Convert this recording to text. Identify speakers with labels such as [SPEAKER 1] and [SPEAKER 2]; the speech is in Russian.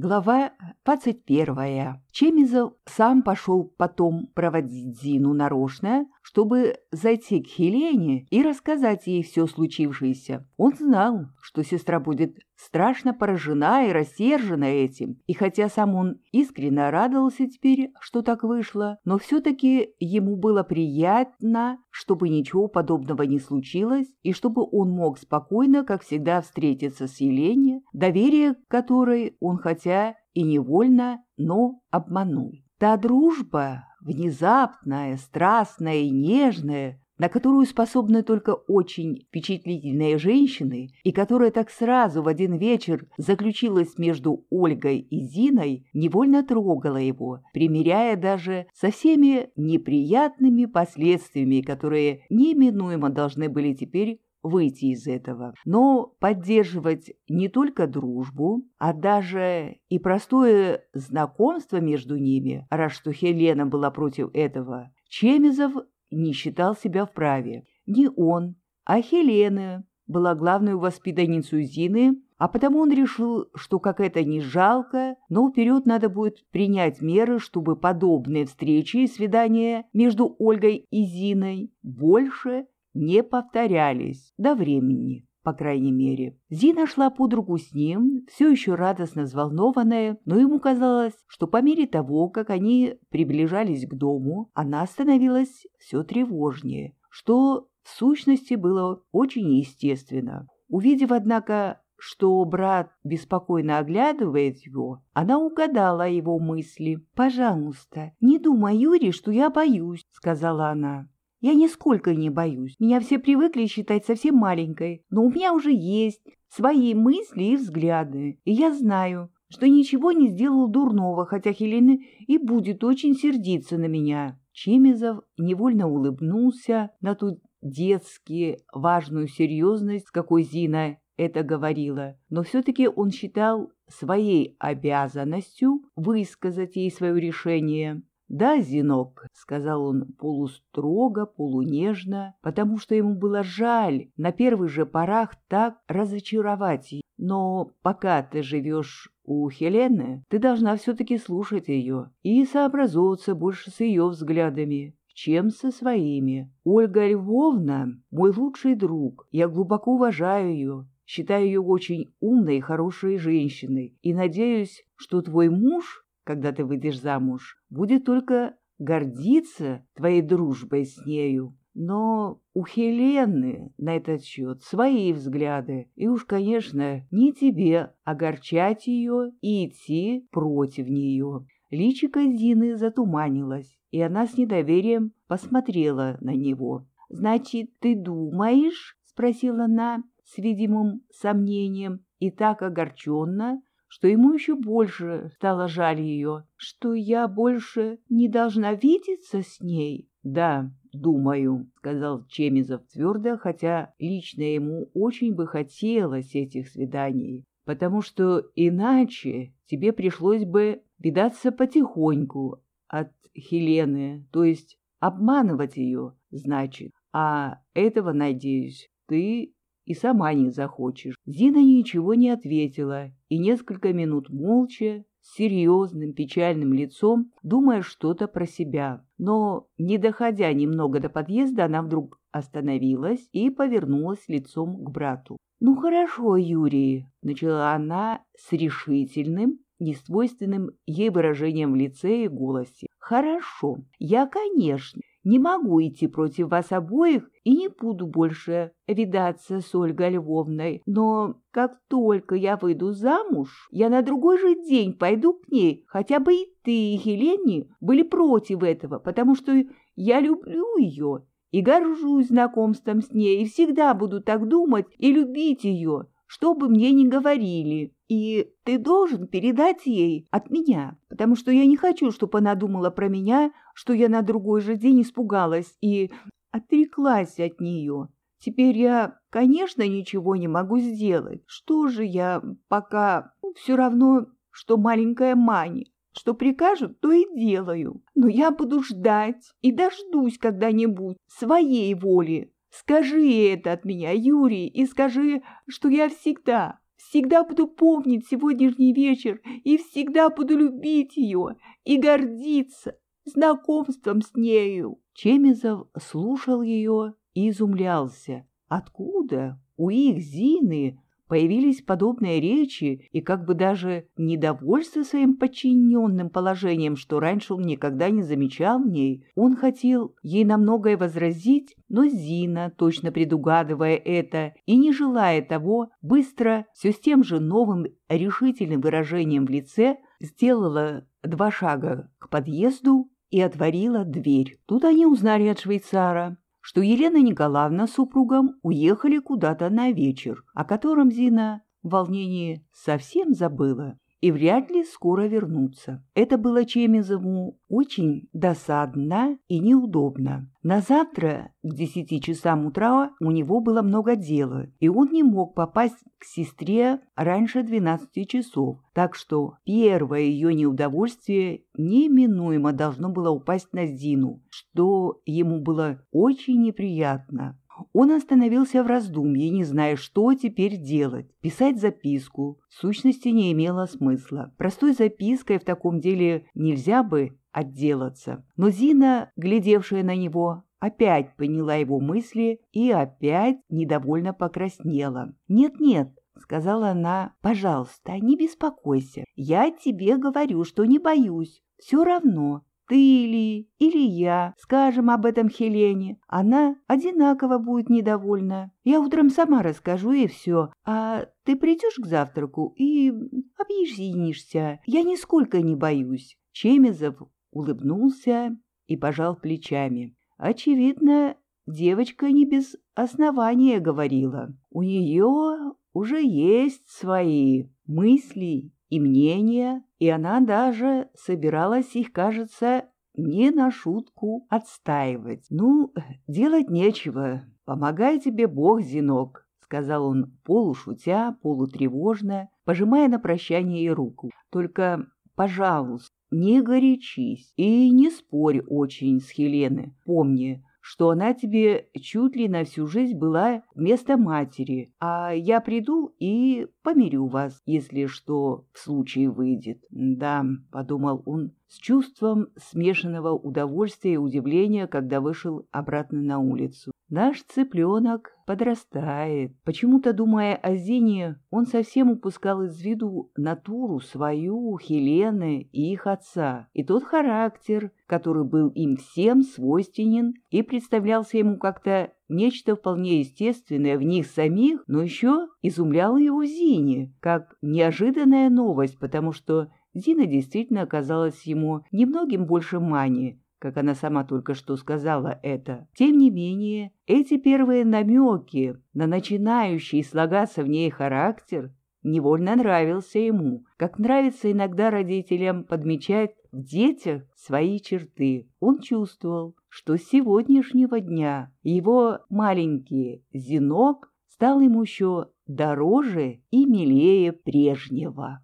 [SPEAKER 1] Глава 21. Чемизов сам пошел потом проводить Зину нарочно, чтобы зайти к Хелене и рассказать ей все случившееся. Он знал, что сестра будет страшно поражена и рассержена этим, и хотя сам он искренне радовался теперь, что так вышло, но все-таки ему было приятно, чтобы ничего подобного не случилось, и чтобы он мог спокойно, как всегда, встретиться с Елене, доверие которой он хотя и невольно, но обманул. Та дружба, внезапная, страстная и нежная, на которую способны только очень впечатлительные женщины, и которая так сразу в один вечер заключилась между Ольгой и Зиной, невольно трогала его, примиряя даже со всеми неприятными последствиями, которые неминуемо должны были теперь выйти из этого, но поддерживать не только дружбу, а даже и простое знакомство между ними, раз что Хелена была против этого, Чемизов не считал себя вправе. Не он, а Хелена была главной воспитанницей Зины, а потому он решил, что как это не жалко, но вперед надо будет принять меры, чтобы подобные встречи и свидания между Ольгой и Зиной больше не повторялись до времени, по крайней мере. Зина шла под руку с ним, все еще радостно взволнованная, но ему казалось, что по мере того, как они приближались к дому, она становилась все тревожнее, что в сущности было очень естественно. Увидев, однако, что брат беспокойно оглядывает его, она угадала его мысли. «Пожалуйста, не думай, Юрий, что я боюсь», — сказала она. Я нисколько не боюсь. Меня все привыкли считать совсем маленькой, но у меня уже есть свои мысли и взгляды. И я знаю, что ничего не сделал дурного, хотя Хелена и будет очень сердиться на меня. Чемизов невольно улыбнулся на ту детски важную серьезность, с какой Зина это говорила, но все-таки он считал своей обязанностью высказать ей свое решение. «Да, Зинок», — сказал он полустрого, полунежно, потому что ему было жаль на первых же порах так разочаровать ее. «Но пока ты живешь у Хелены, ты должна все-таки слушать ее и сообразовываться больше с ее взглядами, чем со своими. Ольга Львовна — мой лучший друг, я глубоко уважаю ее, считаю ее очень умной и хорошей женщиной, и надеюсь, что твой муж когда ты выйдешь замуж, будет только гордиться твоей дружбой с нею. Но у Хелены на этот счет свои взгляды, и уж, конечно, не тебе огорчать ее и идти против нее. Личико Зины затуманилось, и она с недоверием посмотрела на него. «Значит, ты думаешь?» — спросила она с видимым сомнением и так огорченно, что ему еще больше стало жаль ее, что я больше не должна видеться с ней. «Да, думаю», — сказал Чемизов твердо, хотя лично ему очень бы хотелось этих свиданий, потому что иначе тебе пришлось бы видаться потихоньку от Хелены, то есть обманывать ее, значит. А этого, надеюсь, ты и сама не захочешь. Зина ничего не ответила и несколько минут молча, с серьезным печальным лицом, думая что-то про себя. Но, не доходя немного до подъезда, она вдруг остановилась и повернулась лицом к брату. «Ну хорошо, Юрий», — начала она с решительным, несвойственным ей выражением в лице и голосе. «Хорошо, я, конечно, не могу идти против вас обоих и не буду больше видаться с Ольгой Львовной, но как только я выйду замуж, я на другой же день пойду к ней, хотя бы и ты, и Хелене были против этого, потому что я люблю ее и горжусь знакомством с ней, и всегда буду так думать и любить ее, что бы мне ни говорили. И ты должен передать ей от меня, потому что я не хочу, чтобы она думала про меня, что я на другой же день испугалась и отреклась от нее. Теперь я, конечно, ничего не могу сделать. Что же я пока... Ну, все равно, что маленькая Маня. Что прикажут, то и делаю. Но я буду ждать и дождусь когда-нибудь своей воли. Скажи это от меня, Юрий, и скажи, что я всегда, всегда буду помнить сегодняшний вечер и всегда буду любить ее и гордиться знакомством с нею. Чемизов слушал ее и изумлялся. Откуда у их Зины появились подобные речи и как бы даже недовольство своим подчиненным положением, что раньше он никогда не замечал в ней. Он хотел ей на многое возразить, но Зина, точно предугадывая это и не желая того, быстро, все с тем же новым решительным выражением в лице, сделала два шага к подъезду и отворила дверь. Тут они узнали от швейцара, что Елена Николаевна с супругом уехали куда-то на вечер, о котором Зина в волнении совсем забыла и вряд ли скоро вернутся. Это было Чемизову очень досадно и неудобно. На завтра к десяти часам утра у него было много дела, и он не мог попасть к сестре раньше двенадцати часов, так что первое ее неудовольствие неминуемо должно было упасть на Зину, что ему было очень неприятно. Он остановился в раздумье, не зная, что теперь делать. Писать записку в сущности не имело смысла. Простой запиской в таком деле нельзя бы отделаться. Но Зина, глядевшая на него, опять поняла его мысли и опять недовольно покраснела. «Нет-нет», — сказала она, — «пожалуйста, не беспокойся. Я тебе говорю, что не боюсь. Все равно, ты или, или я скажем об этом Хелене, она одинаково будет недовольна. Я утром сама расскажу и все, а ты придешь к завтраку и объяснишься. Я нисколько не боюсь». Чемезов улыбнулся и пожал плечами. Очевидно, девочка не без основания говорила. У нее уже есть свои мысли и мнения, и она даже собиралась их, кажется, не на шутку отстаивать. «Ну, делать нечего. Помогай тебе Бог, Зинок», — сказал он полушутя, полутревожно, пожимая на прощание ей руку. «Только, пожалуйста, не горячись и не спорь очень с Хеленой. Помни, что она тебе чуть ли на всю жизнь была вместо матери, а я приду и помирю вас, если что в случае выйдет. Да, — подумал он с чувством смешанного удовольствия и удивления, когда вышел обратно на улицу. Наш цыпленок подрастает. Почему-то, думая о Зине, он совсем упускал из виду натуру свою, Хелены и их отца, и тот характер, который был им всем свойственен и представлялся ему как-то нечто вполне естественное в них самих, но еще изумляло его Зине, как неожиданная новость, потому что Зина действительно оказалась ему немногим больше Мани, как она сама только что сказала это. Тем не менее, эти первые намеки на начинающий слагаться в ней характер невольно нравился ему, как нравится иногда родителям подмечать в детях свои черты. Он чувствовал, что с сегодняшнего дня его маленький Зинок стал ему еще дороже и милее прежнего.